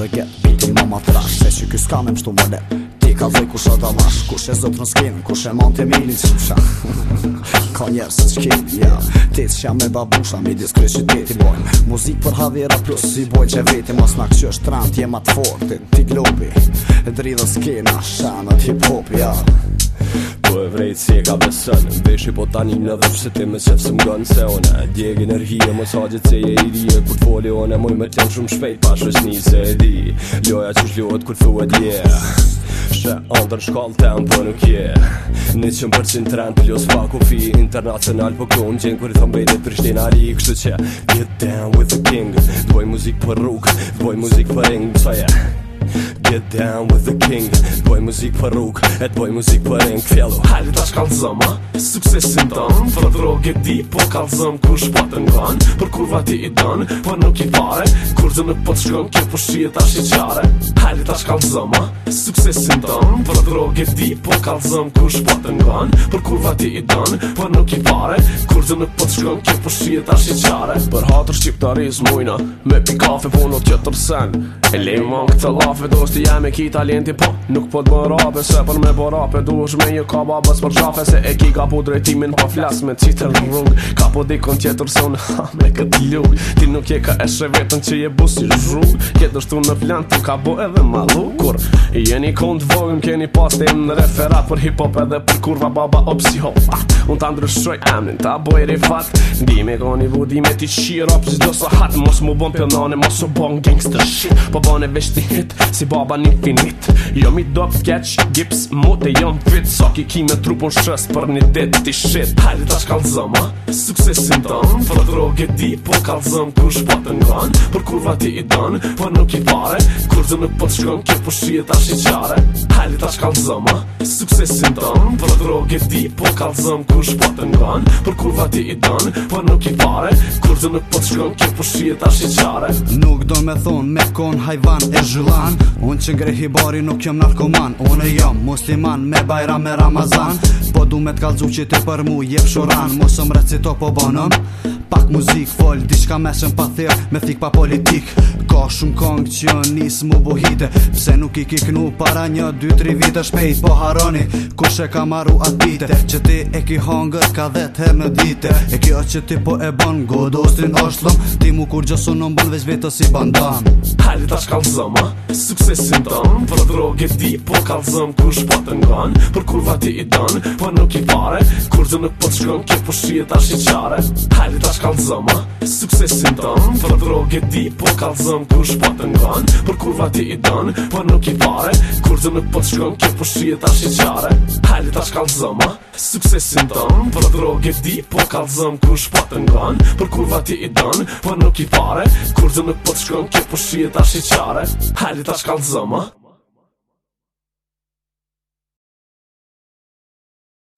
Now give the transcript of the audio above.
dhe get Biti ma ma trash Se që kës kam e mështu më lep Ti ka dhej ku shë të mash Ku shë zëtë në skin Ku e mon të që më Ka njerë së qkin yeah. Ti që jam me babusha Mi diskre që ti ti bojnë Muzik për hadhira plus Si boj që veti Mas nak që është trant Jem atë fort Ti klopi Dridhe skin Ashanët hip hop Ja yeah. Po e vrejt si e ka besën Veshi po tani në dhe pse ti me sef se mgon Se ona djeg energie Mos haqe se je i rije Kur të foli Moj me tem shumë shpejt Pa shës një se e di Loja që shlohet kur thuet je yeah. Shë andër shkall tem po nuk je yeah. qëmë për cënë trend Plus pa ku fi internacional Po kjo në gjenë kur i thëm bejt e ari Kështu që Get down with the king Dvoj muzik për rrug Dvoj muzik për ring Pësa je yeah. Get down with the king Boj muzik për rrug të boj muzik për ring Fjallu Hajde ta shkallëzëm ha Suksesin ton Fër drog e di Po kallëzëm kur shpatën po kan Për kur va ti i don po nuk i pare Kur zëmë në pot shkëm Kjo për shqie ta shqie qare Hajde ta shkallëzëm ha Suksesin ton Fër drog e di Po kallëzëm kur shpatën po kan Për kur va ti i don po nuk i pare Kur zëmë në pot shkëm Kjo për shqie ta shqie qare Për hatër q Diktariz mujna Me pi kafe puno tjetër sen E lejmë këtë lafe, do s'ti jam e ki talenti po Nuk po të bën rape Se për me bo rape Du është me një kaba bës për gjafe Se e ki ka po drejtimin Pa flas me citer në rrung Ka po dikon tjetër se unë Ha me këtë ljuk Ti nuk je ka eshe vetën që je bu si zhrug Kjetë është unë në plan Tu ka bo edhe malu Kur, Jeni kontë vogën Keni pas të imë në referat Për hip-hop edhe për kurva Baba o psihop Unë ta ndryshoj emnin ta boj rifat Ndime ka një me ti qira Për zdo sa hat Mos mu bon pëllane Mos mu bon gangster shit Po bon e vesht i hit Si baba një finit Jo mi do për keq Gips mute jom fit So ki ki me trupon shës Për një dit ti shit Hajde ta shkallzëm ha Suksesin ton Për droge di Po kallzëm kush po të ngon Për kurva ti i don Po nuk i pare Kur dhe nuk po të shkon Kjo për po shqia ta shqiqare Hajde ta shkallzëm ha Suksesin ton Për droge di Po kur shpatën gënë Për kurva ti i dënë, për nuk i fare Kur po të nuk për të shkën, kjo për po shi e ta shi qare Nuk do me thonë, me konë hajvan e zhullan Unë që ngrehi bari nuk jëm narkoman Unë e jam musliman, me bajra me Ramazan Po du me t'kallzu që ti për mu jep shoran Musëm recito po banëm Pak muzik, fol, diçka me pa thirë, me thik pa politik Ka shumë kong që nisë mu buhite Pse nuk i kiknu para një, dy, tri vite shpejt Po haroni, kushe ka maru atite Që ti e ki Hangër ka vetë her në dite E kjo është që ti po e ban, godostin është lëm Ti mu kur gjësu në mbën veç vetës i bandan Hali ta shkallë zëma, suksesin tëm Vërë droge ti po kallë zëm, kur shpatë po ngan Për kur vati i dënë po nuk i pare Kur dhe nuk po të shkëm, kje po shqie ta shi qare Hali ta shkallë zëma, suksesin tëm Vërë droge ti po kallë zëm, kur shpatë po ngan Për kur vati i dënë po nuk i pare Kur dhe nuk po të shkëm, kje po shqie ta shi qare Hali ta shkallë zëma, suksesin tëmë Për droge di, po kalëzëm ku shpatë po nganë Për kurva ti i dënë, për po nuk i pare Kur dhe nuk për po të shkonë, kje për shqie ta shqeqare Hajde ta shkallëzëmë, ha?